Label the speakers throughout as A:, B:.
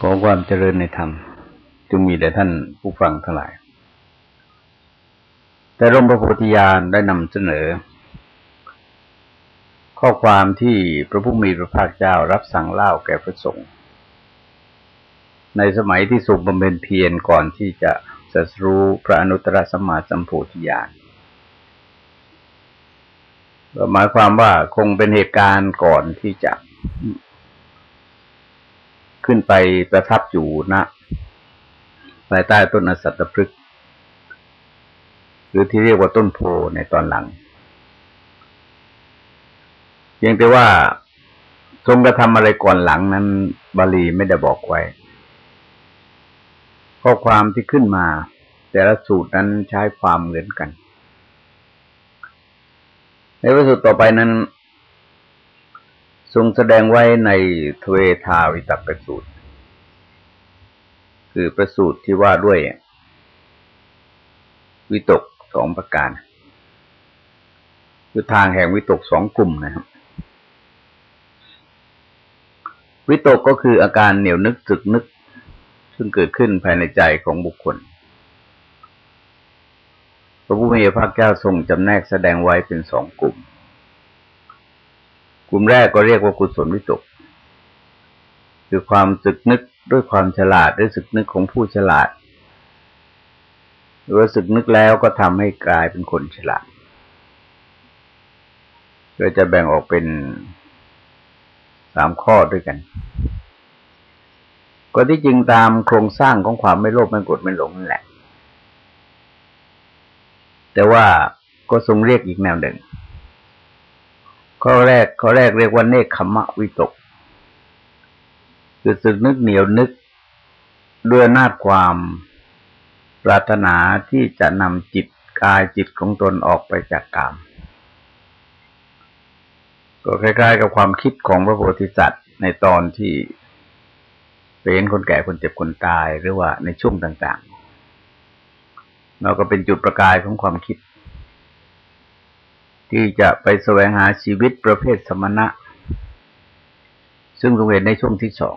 A: ขอความเจริญในธรรมจงมีแด่ท่านผู้ฟังทั้งหลาย แต่ร่มพระโพธิญาณได้นำเสนอ ข้อความที่พระผู้มีพระภาคเจ้ารับสั่งเล่าแก่พระสงฆ์ในสมัยที่สุบำเพ็ญเพียรก่อนที่จะสัสรู้พระอนุตตรสัมมาสัมโพธิญาณหมายความว่าคงเป็นเหตุการณ์ก่อนที่จะ ขึ้นไปประทับอยู่ณนะภายใต้ต้นอสัตตพฤกษ์หรือที่เรียกว่าต้นโพในตอนหลังเพียงแต่ว่าทรงกระทำอะไรก่อนหลังนั้น บาลีไม่ได้บอกไว้ ข้อความที่ขึ้นมา แต่ละสูตรนั้นใช้ความเหมือนกัน ในวสูตรต่อไปนั้น ทรงแสดงไว้ในทเวทาวิตกประสูตร คือประสูตรที่ว่าด้วย วิตกสองประการคือทางแห่งวิตกสองกลุ่มนะครับ วิตกก็คืออาการเหนียวนึกจึกนึก ซึ่งเกิดขึ้นภายในใจของบุคคลพระพุทธเจ้าทรงจำแนกแสดงไว้เป็นสองกลุ่ม กลุ่มแรกก็เรียกว่ากุศลวิตก คือความสึกนึกด้วยความฉลาดด้วยสึกนึกของผู้ฉลาด หรือว่าสึกนึกแล้วก็ทำให้กลายเป็นคนฉลาดก็จะแบ่งออกเป็นสามข้อด้วยกัน ก็ที่จริงตามโครงสร้างของความไม่โลภไม่โกรธไม่หลงนั่นแหละ แต่ว่าก็ทรงเรียกอีกแนวหนึ่ง ข้อแรกข้อแรกเรียกว่าเนคขมะวิตก คือสึกนึกเหนียวนึกด้วยนาจความปรารถนาที่จะนำจิตกายจิตของตนออกไปจากกามก็คล้ายๆกับความคิดของพระโพธิสัตว์ในตอนที่เป็นคนแก่คนเจ็บคนตายหรือว่าในช่วงต่างๆเราก็เป็นจุดประกายของความคิด ที่จะไปแสวงหาชีวิตประเภทสมณะ ซึ่งทรงเห็นในช่วงที่สอง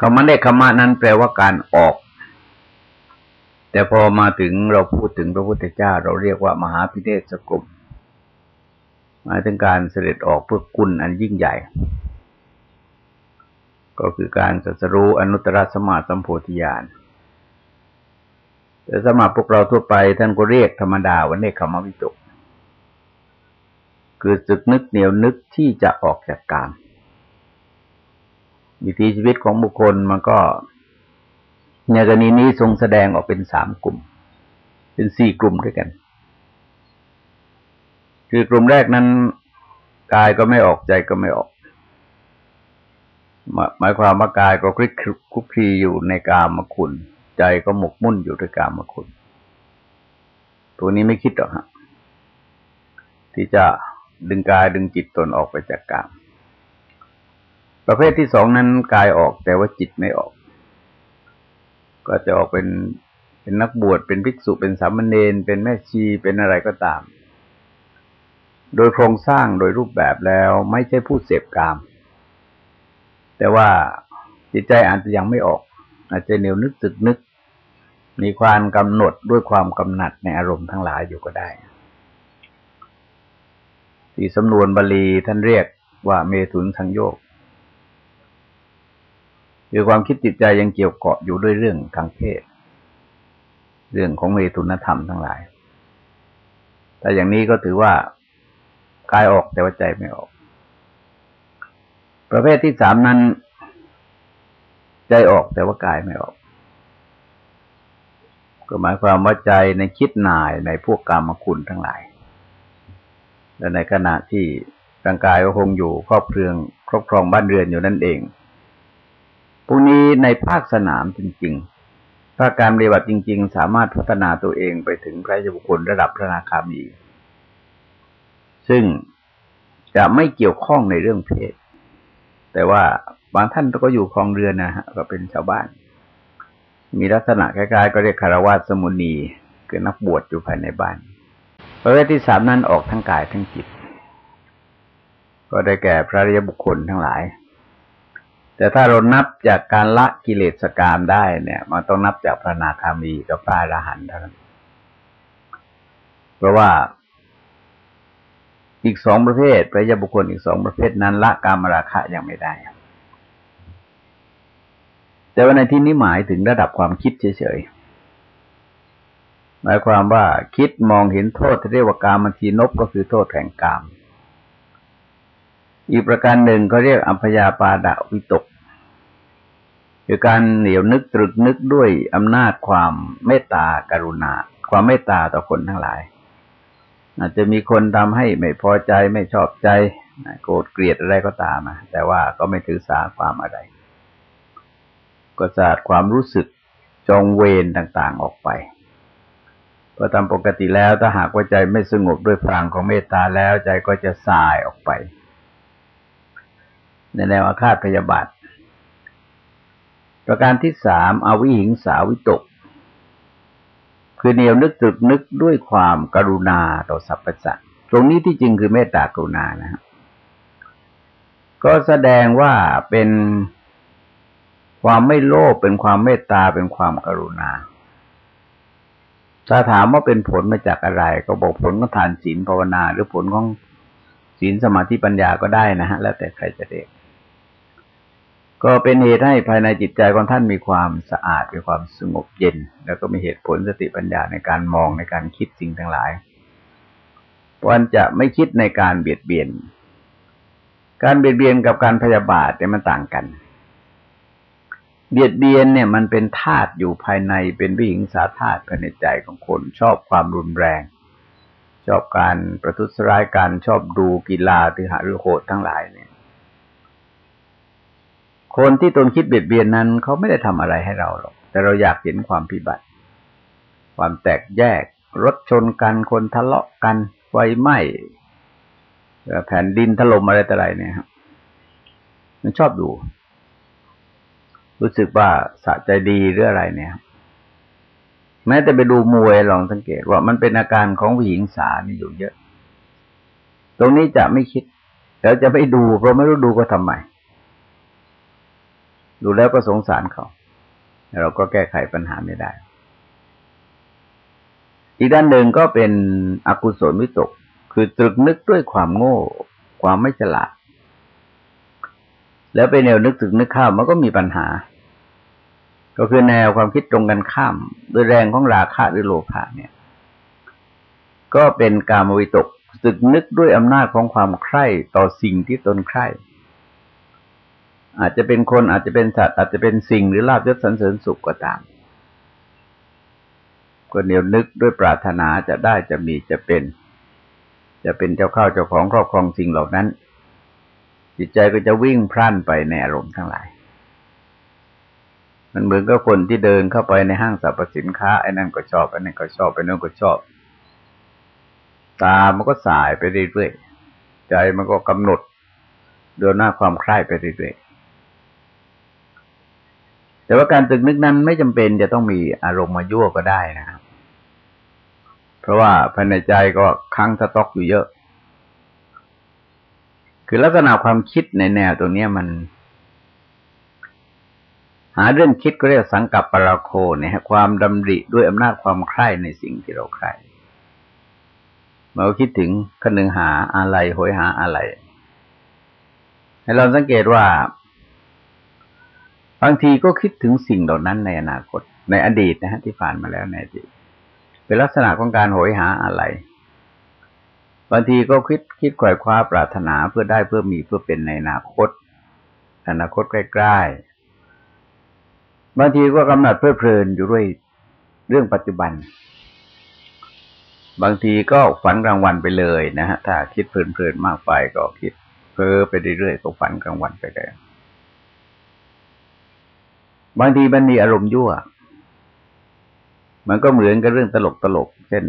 A: คำว่าเนคขมะนั้นแปลว่าการออก แต่พอมาถึงเราพูดถึงพระพุทธเจ้า เราเรียกว่ามหาพิเนศกรมหมายถึงการเสด็จออกเพื่อกุลอันยิ่งใหญ่ ก็คือการสัสรู้อนุตตรสมาสัมโพธิญาณ แต่สำหรับพวกเราทั่วไปท่านก็เรียกธรรมดาว่าเนคขมวิตก คือสึกนึกเหนียวนึกที่จะออกจากกามวิถีชีวิตของบุคคลมันก็ในกรณีนี้ทรงแสดงออกเป็นสามกลุ่ม เป็นสี่กลุ่มด้วยกัน คือกลุ่มแรกนั้นกายก็ไม่ออกใจก็ไม่ออก หมายความว่ากายก็คลิกคุกคีอยู่ในกามคุณ ใจก็หมกมุ่นอยู่ด้วยกามคุณ ตัวนี้ไม่คิดหรอกฮะที่จะดึงกายดึงจิตตนออกไปจากกาม ประเภทที่สองนั้นกายออกแต่ว่าจิตไม่ออก ก็จะออกเป็นเป็นนักบวชเป็นภิกษุเป็นสามเณรเป็นแม่ชีเป็นอะไรก็ตาม โดยโครงสร้างโดยรูปแบบแล้วไม่ใช่ผู้เสพกาม แต่ว่าจิตใจอาจจะยังไม่ออก อาจจะเหนียวนึกตึกนึก มีความกำหนดด้วยความกำหนัดในอารมณ์ทั้งหลายอยู่ก็ได้ ที่สำนวนบาลีท่านเรียกว่าเมถุนทังโยกคือความคิดจิตใจยังเกี่ยวเกาะอยู่ด้วยเรื่องทางเพศ เรื่องของเมตุนธรรมทั้งหลาย แต่อย่างนี้ก็ถือว่ากายออกแต่ว่าใจไม่ออก ประเภทที่สามนั้น ใจออกแต่ว่ากายไม่ออก ก็หมายความว่าใจในคิดนายในพวกกรรมคุณทั้งหลาย และในขณะที่ร่างกายก็คงอยู่ครอบครองครอบครองบ้านเรือนอยู่นั่นเองพวกนี้ในภาคสนามจริง ๆ ภาคการปฏิบัติจริง ๆ สามารถพัฒนาตัวเองไปถึงพระเจ้าบุคคลระดับพระนาคามี ซึ่งจะไม่เกี่ยวข้องในเรื่องเพศ แต่ว่าบางท่านก็อยู่คลองเรือนนะฮะก็เป็นชาวบ้าน มีลักษณะคล้ายๆ ก็เรียกคารวาสมุนีคือนักบวชอยู่ภายในบ้าน ประเภทที่สามนั้นออกทั้งกายทั้งจิต ก็ได้แก่พระริยบุคคลทั้งหลาย แต่ถ้าเรานับจากการละกิเลสกามได้เนี่ย มันต้องนับจากพระนาคามีกับพระอรหันต์เท่านั้น เพราะว่า อีกสองประเภทพระยาบุคคลอีกสองประเภทนั้นละกามราคะยังไม่ได้ แต่ว่าในที่นี้หมายถึงระดับความคิดเฉยๆหมายความว่าคิดมองเห็นโทษที่เรียกว่ากามันทีนบก็คือโทษแห่งกาม อีกประการหนึ่งก็เรียกอัพยาปาดาวิตกคือการเหนียวนึกตรึกนึกด้วยอำนาจความเมตตากรุณา ความเมตตาต่อคนทั้งหลาย อาจจะมีคนทำให้ไม่พอใจไม่ชอบใจโกรธเกลียดอะไรก็ตามนะแต่ว่าก็ไม่ถือสาความอะไร ก็สาดความรู้สึกจองเวรต่างๆออกไปเพราะตามปกติแล้วถ้าหากว่าใจไม่สงบด้วยพลังของเมตตาแล้วใจก็จะสายออกไป ในแนวอาฆาตพยาบาทประการที่สามอวิหิงสาวิตก คือเนียวนึกตรึกนึกด้วยความกรุณาต่อสรรพสัตว์ตรงนี้ที่จริงคือเมตตากรุณานะครับก็แสดงว่าเป็นความไม่โลภเป็นความเมตตาเป็นความกรุณา ถ้าถามว่าเป็นผลมาจากอะไร ก็บอกผลของทานศีลภาวนา หรือผลของศีลสมาธิปัญญาก็ได้นะฮะแล้วแต่ใครจะเด็ก ก็เป็นเหตุให้ภายในจิตใจของท่านมีความสะอาดมีความสงบเย็น แล้วก็มีเหตุผลสติปัญญาในการมองในการคิดสิ่งทั้งหลายวันจะไม่คิดในการเบียดเบียน การเบียดเบียนกับการพยาบาทเนี่ยมันต่างกัน เบียดเบียนเนี่ยมันเป็นธาตุอยู่ภายในเป็นวิหิงสาธาตุภายในใจของคนชอบความรุนแรง ชอบการประทุษร้ายการชอบดูกีฬาตือหาหรือโหดทั้งหลายเนี่ย คนที่ตนคิดเบียดเบียนนั้นเขาไม่ได้ทำอะไรให้เราหรอก แต่เราอยากเห็นความพิบัติ ความแตกแยก รถชนกันคนทะเลาะกันไฟไหม้แผ่นดินถล่มอะไรต่ออะไรเนี่ยครับมันชอบดู รู้สึกว่าสะใจดีหรืออะไรเนี่ย แม้แต่ไปดูมวยลองสังเกตว่ามันเป็นอาการของผู้หญิงสานี่อยู่เยอะ ตรงนี้จะไม่คิด แล้วจะไม่ดู เพราะไม่รู้ดูก็ทำไม ดูแล้วก็สงสารเขา เราก็แก้ไขปัญหาไม่ได้ อีกด้านหนึ่งก็เป็นอกุศลวิตก คือตรึกนึกด้วยความโง่ ความไม่ฉลาด แล้วไปแนวนึกตึกนึกข้ามมันก็มีปัญหา ก็คือแนวความคิดตรงกันข้ามด้วยแรงของราคะหรือโลภะเนี่ย ก็เป็นการมวิตกตึกนึกด้วยอำนาจของความใคร่ต่อสิ่งที่ตนใคร่ อาจจะเป็นคนอาจจะเป็นสัตว์อาจจะเป็นสิ่งหรือลาบยศสันเสริญสุขก็ตามก็เนียวนึกด้วยปรารถนาจะได้จะมีจะเป็น จะเป็นเจ้าข้าวเจ้าของครอบครองสิ่งเหล่านั้น จิตใจก็จะวิ่งพล่านไปในอารมณ์ทั้งหลาย มันเหมือนกับคนที่เดินเข้าไปในห้างสรรพสินค้าไอ้นั่นก็ชอบไอ้นั่นก็ชอบไอ้นั่นก็ชอบ ตามันก็สายไปเรื่อยๆใจมันก็กำหนดเดินหน้าความคลายไปเรื่อยๆ แต่ว่าการตึกนึกนั้นไม่จำเป็นจะต้องมีอารมณ์มายั่วก็ได้นะครับ เพราะว่าภายในใจก็ค้างสต็อกอยู่เยอะ คือลักษณะความคิดในแนวตรงนี้มัน หาเรื่องคิดก็เรียกสังกับปราโคเนี่ยความดำริด้วยอำนาจความใคร่ในสิ่งที่เราใคร่เราคิดถึงคนหนึ่งหาอะไรหอยหาอะไรให้เราสังเกตว่า บางทีก็คิดถึงสิ่งเหล่านั้นในอนาคต ในอดีตนะฮะที่ผ่านมาแล้วในอดีตเป็นลักษณะของการโหยหาอะไรบางทีก็คิดคิดขวายคว้าปรารถนาเพื่อได้เพื่อมีเพื่อเป็นในอนาคต อนาคตใกล้ๆบางทีก็กำหนัดเพลิดเพลินอยู่ด้วยเรื่องปัจจุบัน บางทีก็ฝันกลางวันไปเลยนะฮะถ้าคิดเพลินๆมากไปก็คิดเพ้อไปเรื่อยๆก็ฝันกลางวันไปเลย บางทีมันมีอารมณ์ยั่ว มันก็เหมือนกับเรื่องตลกตลกเช่น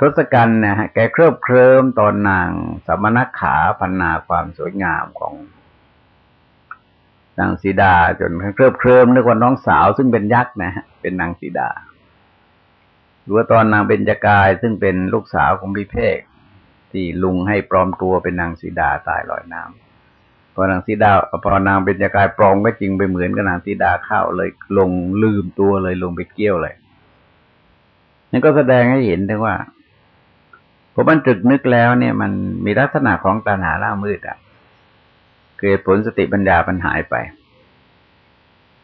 A: ทศกัณฐ์นะฮะแกเคริบเคลิมตอนนางสมณขาพันนาความสวยงามของนางสีดา จนเคริบเคลิมนึกว่าน้องสาว ซึ่งเป็นยักษ์นะฮะเป็นนางสีดาหรือว่าตอนนางเป็นจกาย ซึ่งเป็นลูกสาวของพิเภกที่ลุงให้ปลอมตัวเป็นนางสีดาตายลอยน้ำ พอนางสีดาพอนางเป็นจากายปลอมก็จริงไปเหมือนกับนางสีดาเข้าเลยลงลืมตัวเลยลงไปเกี้ยวเลยนั่นก็แสดงให้เห็นถึงว่าพอมันตรึกนึกแล้วเนี่ย มันมีลักษณะของตาหาล่ามืดอะเกิดผลสติปัญญาปัญหายไป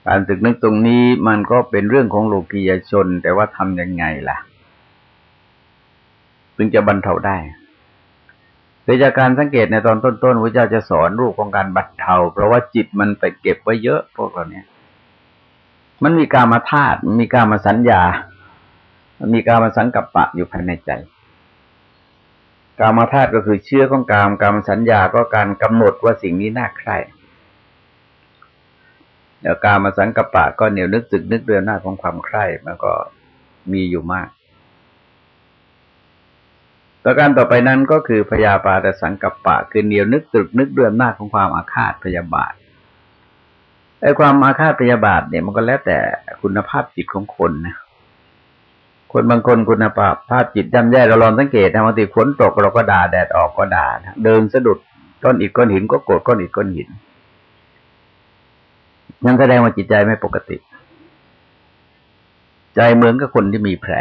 A: การตรึกนึกตรงนี้มันก็เป็นเรื่องของโลกียชน แต่ว่าทำยังไงล่ะ ถึงจะบรรเทาได้ โดยจากการสังเกตในตอนต้นๆพระเจ้าจะสอนรูปของการบรรเทาเพราะว่าจิตมันไปเก็บไว้เยอะพวกเราเนี่ยมันมีการมาธาตุมีการมาสัญญามันมีการมาสังกัปปะอยู่ภายในใจกามาธาตุก็คือเชื่อของกามกามสัญญาก็การกำหนดว่าสิ่งนี้น่าใคร่เดี๋ยวการมาสังกัปปะก็เหนียวนึกตึกนึกเรือนหน้าของความใคร่มันก็มีอยู่มาก ประการต่อไปนั้นก็คือพยาบาทสังกัปปะ คือเหนียวนึกตรึกนึกด้วยอำนาจของความอาฆาตพยาบาทไอ้ความอาฆาตพยาบาทเนี่ยมันก็แล้วแต่คุณภาพจิตของคนนะคนบางคนคุณภาพภาพจิตย่ำแย่เราลองสังเกตนะบางทีฝนตกเราก็ด่าแดดออกก็ด่าเดินสะดุดก้อนอิฐก้อนหินก็โกรธก้อนอิฐก้อนหินยังแสดงว่าจิตใจไม่ปกติ ใจเหมือนกับคนที่มีแผล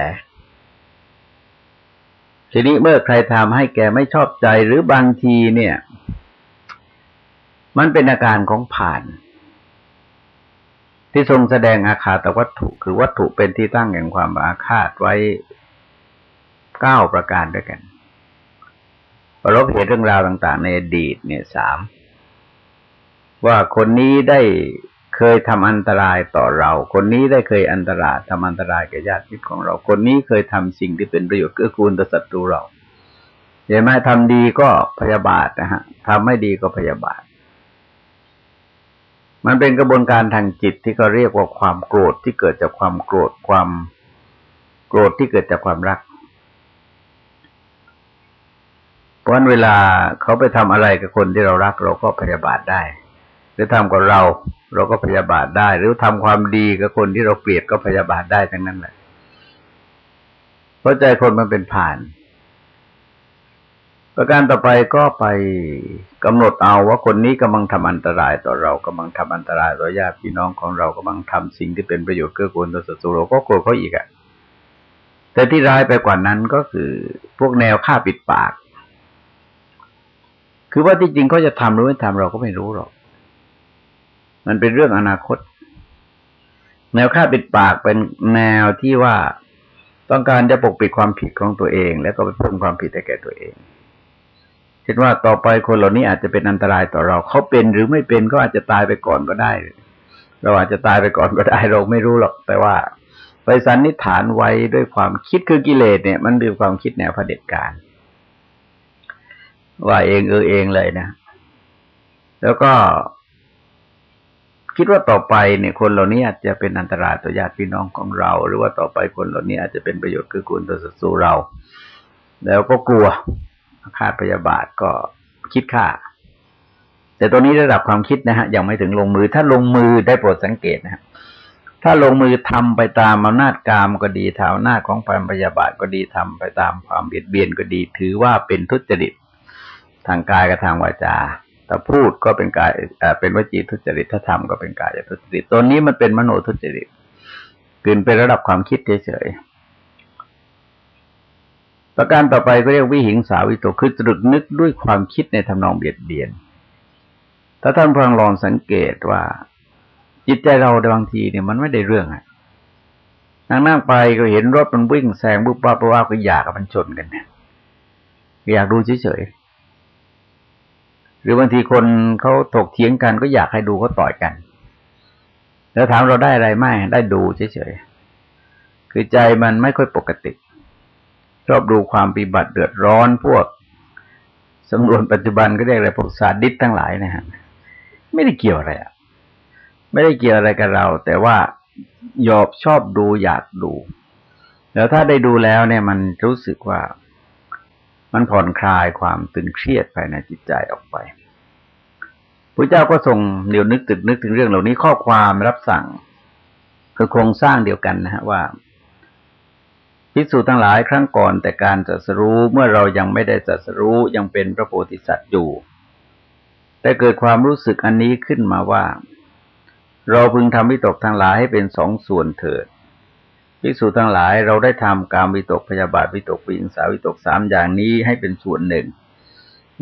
A: ทีนี้เมื่อใครทำให้แกไม่ชอบใจหรือบางทีเนี่ย มันเป็นอาการของผ่าน ที่ทรงแสดงอาคาตวัตถุ คือวัตถุเป็นที่ตั้งแห่งความอาฆาตไว้เก้าประการด้วยกันประลบเหตุเรื่องราวต่าง ๆ ในอดีตเนี่ยสามว่าคนนี้ได้ เคยทำอันตรายต่อเรา คนนี้ได้เคยอันตรายทำอันตรายแก่ญาติมิตรของเรา คนนี้เคยทำสิ่งที่เป็นประโยชน์เกื้อกูลต่อศัตรูเราเห็นไหมทำดีก็พยาบาทนะฮะทำไม่ดีก็พยาบาท มันเป็นกระบวนการทางจิตที่เขาเรียกว่าความโกรธที่เกิดจากความโกรธความโกรธที่เกิดจากความรักเพราะเวลาเขาไปทำอะไรกับคนที่เรารักเราก็พยาบาทได้ หรือทำกับเรา เราก็พยาบาทได้ หรือทำความดีกับคนที่เราเกลียดก็พยาบาทได้ทั้งนั้นแหละเพราะใจคนมันเป็นผ่าน ประการต่อไปก็ไปกำหนดเอาว่าคนนี้กำลังทำอันตรายต่อเรากำลังทำอันตรายต่อญาติพี่น้องของเรากำลังทำสิ่งที่เป็นประโยชน์เกื้อกูลต่อศัตรูเราก็กลัวเขาอีกอะ่ะแต่ที่ร้ายไปกว่านั้นก็คือพวกแนวฆ่าปิดปาก คือว่าที่จริงเขาจะทำหรือไม่ทำเราก็ไม่รู้หรอก มันเป็นเรื่องอนาคต แนวฆ่าปิดปากเป็นแนวที่ว่าต้องการจะปกปิดความผิดของตัวเอง แล้วก็ไปเพิ่มความผิดให้แก่ตัวเองเช่นว่าต่อไปคนเหล่านี้อาจจะเป็นอันตรายต่อเราเขาเป็นหรือไม่เป็นก็อาจจะตายไปก่อนก็ได้ เราอาจจะตายไปก่อนก็ได้เราไม่รู้หรอก แต่ว่าไปสันนิษฐานไว้ด้วยความคิดคือกิเลสเนี่ย มันเป็นความคิดแนวเผด็จการ ว่าเองเออเองเลยนะ แล้วก็ คิดว่าต่อไปเนี่ยคนเหล่านี้อาจจะเป็นอันตรายต่อญาติพี่น้องของเรา หรือว่าต่อไปคนเหล่านี้อาจจะเป็นประโยชน์คือคุณต่อศัตรูเรา แล้วก็กลัวค่าพยาบาทก็คิดค่า แต่ตัวนี้ระดับความคิดนะฮะยังไม่ถึงลงมือ ถ้าลงมือได้โปรดสังเกตนะฮะถ้าลงมือทำไปตามอำนาจกามก็ดีทางอำนาของความพยาบาทก็ดีทำไปตามความเบียดเบียนก็ดี ถือว่าเป็นทุจริตทางกายกับทางวาจา ถ้าพูดก็เป็นกายเป็นวจีทุจริตถ้าทำก็เป็นกายทุจริตตัวนี้มันเป็นมโนทุจริตกินเป็นระดับความคิดเฉยๆประการต่อไปก็เรียกวิหิงสาวิโตคือตรึกนึกด้วยความคิดในทำนองเบียดเบียน ถ้าท่านพังลองสังเกตว่า จิตใจเราบางทีเนี่ยมันไม่ได้เรื่องอะนั่งนั่งไปก็เห็นรถมันวิ่งแซงบุบบ้าบ้าก็อยากมันชนกันเนี่ยอยากดูเฉยๆ รือบางทีคนเขาถกเถียงกันก็อยากให้ดูเขาต่อยกัน แล้วถามเราได้อะไรไม่ได้ดูเฉยๆคือใจมันไม่ค่อยปกติ ชอบดูความปีบัติเดือดร้อนพวกสำรวจปัจจุบันก็เรียกอะไรพวกสาดิสทั้งหลายนะฮะไม่ได้เกี่ยวอะไรอะไม่ได้เกี่ยวอะไรกับเรา แต่ว่ายอบชอบดูอยากดู แล้วถ้าได้ดูแล้วเนี่ยมันรู้สึกว่า มันผ่อนคลายความตึงเครียดภายในจิตใจออกไปพระเจ้าก็ทรงเดี๋ยวนึกตึกนึกถึงเรื่องเหล่านี้ข้อความรับสั่งคือโครงสร้างเดียวกันนะฮะว่าพิสูจทั้งหลายครั้งก่อนแต่การจัสรู้เมื่อเรายังไม่ได้จัสรู้ยังเป็นพระโพธิสัตว์อยู่ แต่เกิดความรู้สึกอันนี้ขึ้นมาว่า เราพึงทำวิตกทั้งหลายให้เป็นสองส่วนเถิด ภิกษุทั้งหลายเราได้ทำการวิตกพยาบาทวิตกวิงสาวิตกสามอย่างนี้ให้เป็นส่วนหนึ่ง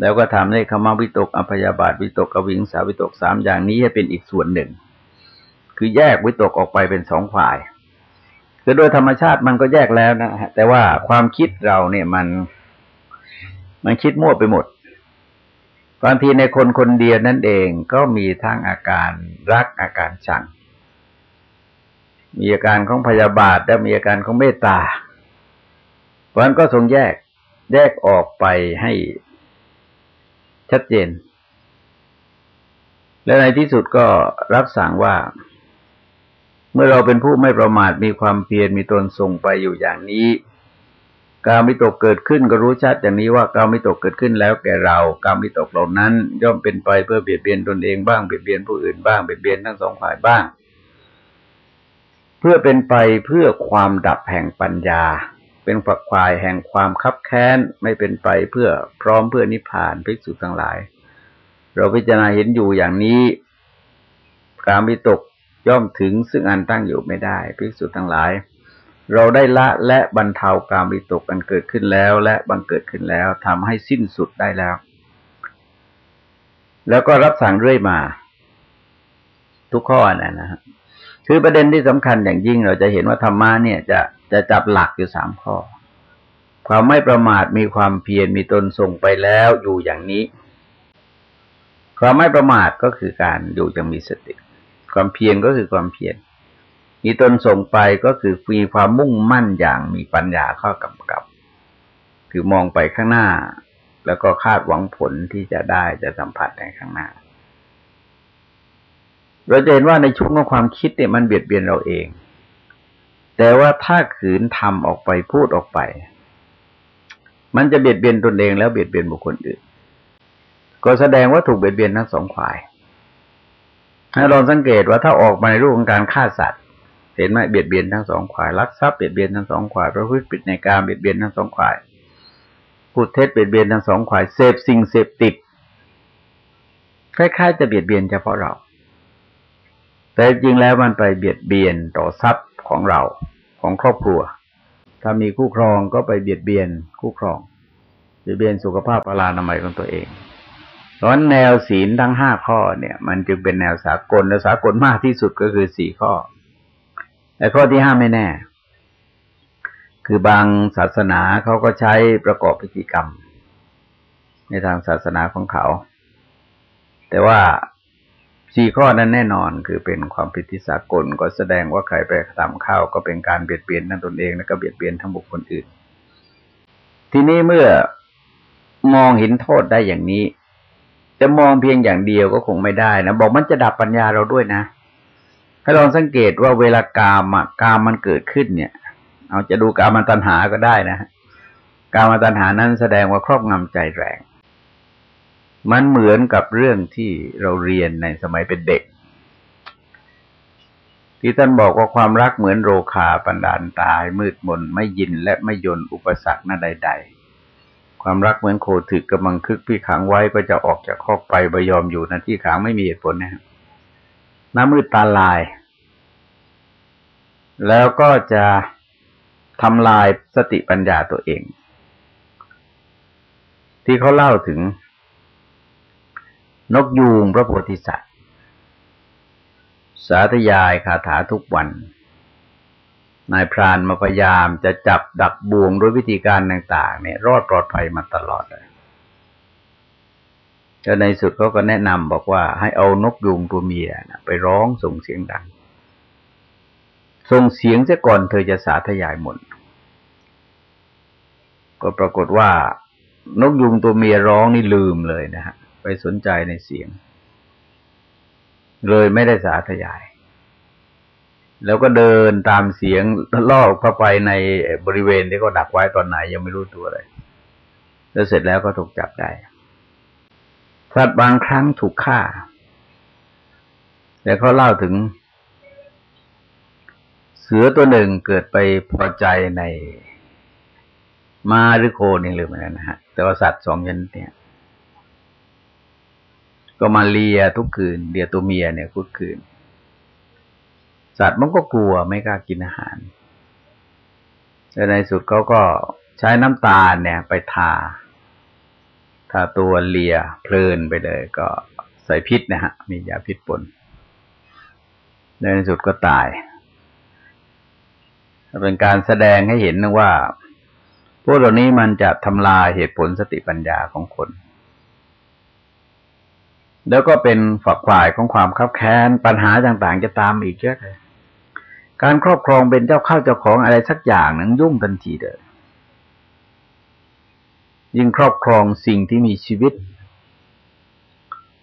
A: แล้วก็ทำในคำว่าวิตกอภยาบาทวิตกกวิงสาวิตกสามอย่างนี้ให้เป็นอีกส่วนหนึ่ง คือแยกวิตกออกไปเป็นสองฝ่ายคือโดยธรรมชาติมันก็แยกแล้วนะฮะแต่ว่าความคิดเราเนี่ยมัน มันคิดมั่วไปหมดบางทีในคนคนเดียวนั่นเองก็มีทั้งอาการรักอาการชัง มีอาการของพยาบาท และมีอาการของเมตตา เพราะนั้นก็ทรงแยกแยกออกไปให้ชัดเจน และในที่สุดก็รับสั่งว่า เมื่อเราเป็นผู้ไม่ประมาทมีความเพียรมีตนทรงไปอยู่อย่างนี้การมิตกเกิดขึ้นก็รู้ชัดอย่างนี้ว่าการมิตกเกิดขึ้นแล้วแก่เราการมิตกเหล่านั้น ย่อมเป็นไปเพื่อเบียดเบียนตนเองบ้างเบียดเบียนผู้อื่นบ้างเบียดเบียนทั้งสองฝ่ายบ้าง เพื่อเป็นไปเพื่อความดับแห่งปัญญา เป็นฝักควายแห่งความคับแค้น ไม่เป็นไปเพื่อพร้อมเพื่อนิพพานภิกษุทั้งหลาย เราพิจารณาเห็นอยู่อย่างนี้การมิตกย่อมถึงซึ่งอันตั้งอยู่ไม่ได้ภิกษุทั้งหลาย เราได้ละและบรรเทาการวิตกกันเกิดขึ้นแล้ว และบังเกิดขึ้นแล้วทำให้สิ้นสุดได้แล้ว แล้วก็รับสั่งเรื่อยมา ทุกข้อนะนะ คือประเด็นที่สำคัญอย่างยิ่งเราจะเห็นว่าธรรมะเนี่ยจะจะจับหลักอยู่สามข้อ ความไม่ประมาทมีความเพียรมีตนส่งไปแล้วอยู่อย่างนี้ ความไม่ประมาทก็คือการอยู่อย่างมีสติ ความเพียรก็คือความเพียรมีตนส่งไปก็คือมีความมุ่งมั่นอย่างมีปัญญาข้อกำกับ คือมองไปข้างหน้า แล้วก็คาดหวังผลที่จะได้จะสัมผัสในข้างหน้า เราจะเห็นว่าในช่วงของความคิดเนี่ยมันเบียดเบียนเราเอง แต่ว่าถ้าขืนทำออกไปพูดออกไป มันจะเบียดเบียนตนเองแล้วเบียดเบียนบุคคลอื่น ก็แสดงว่าถูกเบียดเบียนทั้งสองฝ่ายให้ลองสังเกตว่าถ้าออกมาในรูปของการฆ่าสัตว์ เห็นไหมเบียดเบียนทั้งสองฝ่ายลักทรัพย์เบียดเบียนทั้งสองฝ่ายประพฤติผิดในการเบียดเบียนทั้งสองฝ่ายพูดเท็จเบียดเบียนทั้งสองฝ่ายเสพสิ่งเสพติดคล้ายๆจะเบียดเบียนเฉพาะเรา แต่จริงแล้วมันไปเบียดเบียนต่อทรัพย์ของเราของครอบครัว ถ้ามีคู่ครองก็ไปเบียดเบียนคู่ครองเบียดเบียนสุขภาพปรานามัยของตัวเองเพราะแนวศีลทั้งห้าข้อเนี่ย มันจึงเป็นแนวสากลและสากลมากที่สุดก็คือสี่ข้อแต่ข้อที่ห้าไม่แน่ คือบางศาสนาเขาก็ใช้ประกอบพิธีกรรม ในทางศาสนาของเขา แต่ว่า สี่ข้อนั้นแน่นอนคือเป็นความผิดที่สากลก็แสดงว่าใครไปทำข้าวก็เป็นการเบียดเบียนทั้งตนเองและก็เบียดเบียนทั้งบุคคลอื่น ทีนี้เมื่อมองเห็นโทษได้อย่างนี้ จะมองเพียงอย่างเดียวก็คงไม่ได้นะบอกมันจะดับปัญญาเราด้วยนะให้ลองสังเกตว่าเวลากามะกามมันเกิดขึ้นเนี่ย เอาจะดูกามันตัณหาก็ได้นะกามันตัณหานั้นแสดงว่าครอบงำใจแรง มันเหมือนกับเรื่องที่เราเรียนในสมัยเป็นเด็ก ที่ท่านบอกว่าความรักเหมือนโรคาปันดานตายมืดมนไม่ยินและไม่ยนอุปสรรคหน้าใด ๆ ความรักเหมือนโคถึกกำลังคึกพี่ขังไว้ก็จะออกจากคอกไปบยอมอยู่นะที่ขังไม่มีเหตุผลนะครับน้ำมืดตาลาย แล้วก็จะทำลายสติปัญญาตัวเอง ที่เขาเล่าถึง นกยูงพระโพธิสัตว์ สาธยายคาถาทุกวัน นายพรานมาพยายามจะจับดักบ่วงด้วยวิธีการต่าง ๆ เนี่ย รอดปลอดภัยมาตลอดเลยแล้วในสุดเขาก็แนะนำบอกว่าให้เอานกยุงตัวเมียนะไปร้องส่งเสียงดัง ส่งเสียงเสียก่อนเธอจะสาธยายหมดก็ปรากฏว่านกยุงตัวเมียร้องนี่ลืมเลยนะฮะ ไปสนใจในเสียง เลยไม่ได้สาธยาย แล้วก็เดินตามเสียงล่อเข้าไปในบริเวณที่เขาดักไว้ตอนไหนยังไม่รู้ตัวเลย แล้วเสร็จแล้วก็ถูกจับได้สัตว์บางครั้งถูกฆ่า แต่เขาเล่าถึง เสือตัวหนึ่งเกิดไปพอใจในมาหรือโคนี่หรือมันนะฮะ แต่ว่าสัตว์สองชนิดเนี่ย ก็มาเลียทุกคืนเลียตัวเมียเนี่ยทุกคืน สัตว์มันก็กลัวไม่กล้ากินอาหารแต่ในสุดเขาก็ใช้น้ำตาลเนี่ย ไปทา ทาตัวเลียเพลินไปเลย ก็ใส่พิษนะฮะ มียาพิษปนในสุดก็ตาย เป็นการแสดงให้เห็นนะว่า พวกเหล่านี้มันจะทำลายเหตุผลสติปัญญาของคน แล้วก็เป็นฝักฝ่ายของความคับแค้นปัญหาต่างๆ จะตามอีกเยอะเลยการครอบครองเป็นเจ้าข้าวเจ้าของอะไรสักอย่างหนึ่งยุ่งทันทีเลยยิ่งครอบครองสิ่งที่มีชีวิต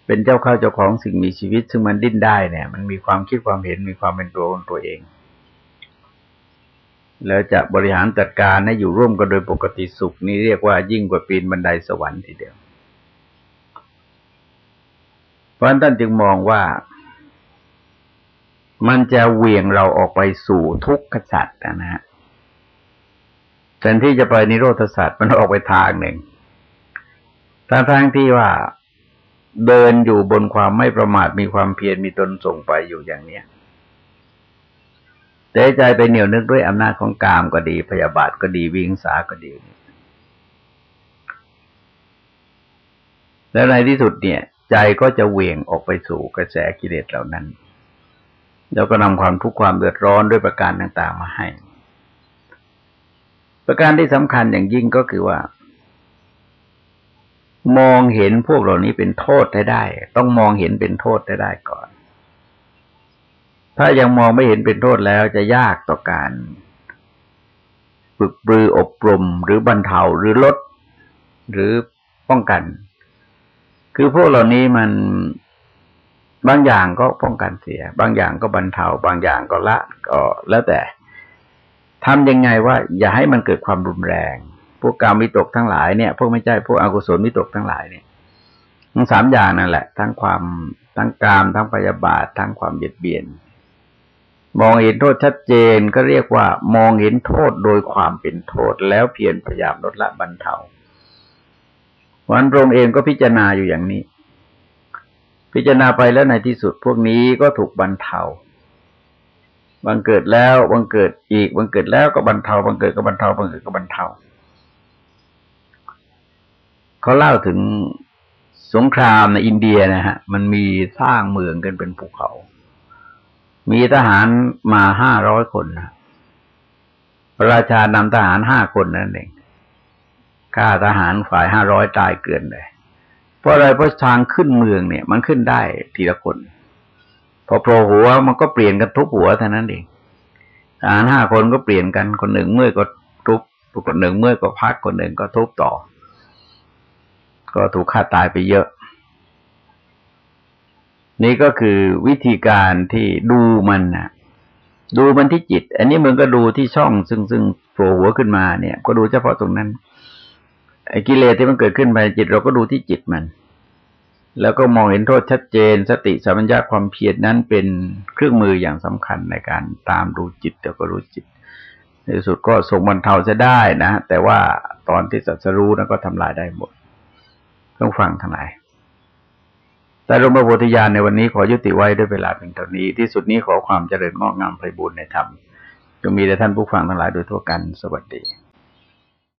A: เป็นเจ้าข้าวเจ้าของสิ่งมีชีวิต ซึ่งมันดิ้นได้เนี่ย มันมีความคิดความเห็นมีความเป็นตัวของตัวเอง แล้วจะบริหารจัดการให้อยู่ร่วมกันโดยปกติสุขนี่เรียกว่ายิ่งกว่าปีนบันไดสวรรค์ทีเดียว เพ ราะนั้นท่านจึงมองว่า มันจะเหวี่ยงเราออกไปสู่ทุกขสัตว์นะฮะแทนที่จะไปนิโรธสัตว์มันออกไปทางหนึ่งทั้งทางที่ว่าเดินอยู่บนความไม่ประมาทมีความเพียรมีตนส่งไปอยู่อย่างเนี้ยแต่ใจไปเหนียวนึกด้วยอำนาจของกามก็ดี พยาบาทก็ดีวิงสาก็ดี แล้วในที่สุดเนี่ย ใจก็จะเวียงออกไปสู่กระแสกิเลสเหล่านั้น แล้วก็นำความทุกข์ความเดือดร้อนด้วยประการต่างๆมาให้ ประการที่สำคัญอย่างยิ่งก็คือว่า มองเห็นพวกเหล่านี้เป็นโทษได้ได้ ต้องมองเห็นเป็นโทษได้ได้ก่อน ถ้ายังมองไม่เห็นเป็นโทษแล้วจะยากต่อการฝึกปรืออบรมหรือบรรเทาหรือลดหรือป้องกัน คือพวกเหล่านี้มันบางอย่างก็ป้องกันเสีย บางอย่างก็บรรเทา บางอย่างก็ละก็แล้วแต่ทำยังไงว่าอย่าให้มันเกิดความรุนแรง พวกกรรมวิตกทั้งหลายเนี่ย พวกไม่ใช่พวกอกุศลวิตกทั้งหลายเนี่ยทั้งสามอย่างนั่นแหละ ทั้งความทั้งกามทั้งพยาบาททั้งความเบียดเบียน มองเห็นโทษชัดเจนก็เรียกว่ามองเห็นโทษโดยความเป็นโทษแล้วเพียรพยายามลดละบรรเทา วันพระองค์เองก็พิจารณาอยู่อย่างนี้ พิจารณาไปแล้วในที่สุดพวกนี้ก็ถูกบรรเทาบังเกิดแล้วบังเกิดอีกบังเกิดแล้วก็บรรเทาบังเกิดก็บรรเทาบังเกิดก็บรรเทาเขาเล่าถึงสงครามในอินเดียนะฮะ มันมีสร้างเมืองกันเป็นภูเขา มีทหารมาห้าร้อยคนนะพระราชานำทหารห้าคนนั่นเอง ฆ่าทหารฝ่ายห้าร้อยตายเกินเลย เพราะอะไรเพราะทางขึ้นเมืองเนี่ย มันขึ้นได้ทีละคน พอโผล่หัวมันก็เปลี่ยนกันทุกหัวเท่านั้นเองทหารห้าคนก็เปลี่ยนกันคนหนึ่งเมื่อก็ทุบคนหนึ่งเมื่อก็พักคนหนึ่งก็ทุบต่อ ก็ถูกฆ่าตายไปเยอะนี่ก็คือวิธีการที่ดูมันนะดูมันที่จิต อันนี้มันก็ดูที่ช่องซึ่งซึ่งโผล่หัวขึ้นมาเนี่ย ก็ดูเฉพาะตรงนั้น ไอ้กิเลสที่มันเกิดขึ้นภายในจิต เราก็ดูที่จิตมัน แล้วก็มองเห็นโทษชัดเจน สติสัมปชัญญะความเพียรนั้นเป็นเครื่องมืออย่างสำคัญในการตามดูจิตแล้วก็รู้จิต ในสุดก็ส่งบรรเทาจะได้นะ แต่ว่าตอนที่สัจรู้นั้นก็ทำลายได้หมด ต้องฟังทั้งหลายแต่หลวงมาโพธิญาณในวันนี้ขอยุติไว้ด้วยเวลาเพียงเท่านี้ ที่สุดนี้ขอความเจริญงอกงามไพบูรณ์ในธรรมจงมีแด่ท่านผู้ฟังทั้งหลายโดยทั่วกัน สวัสดี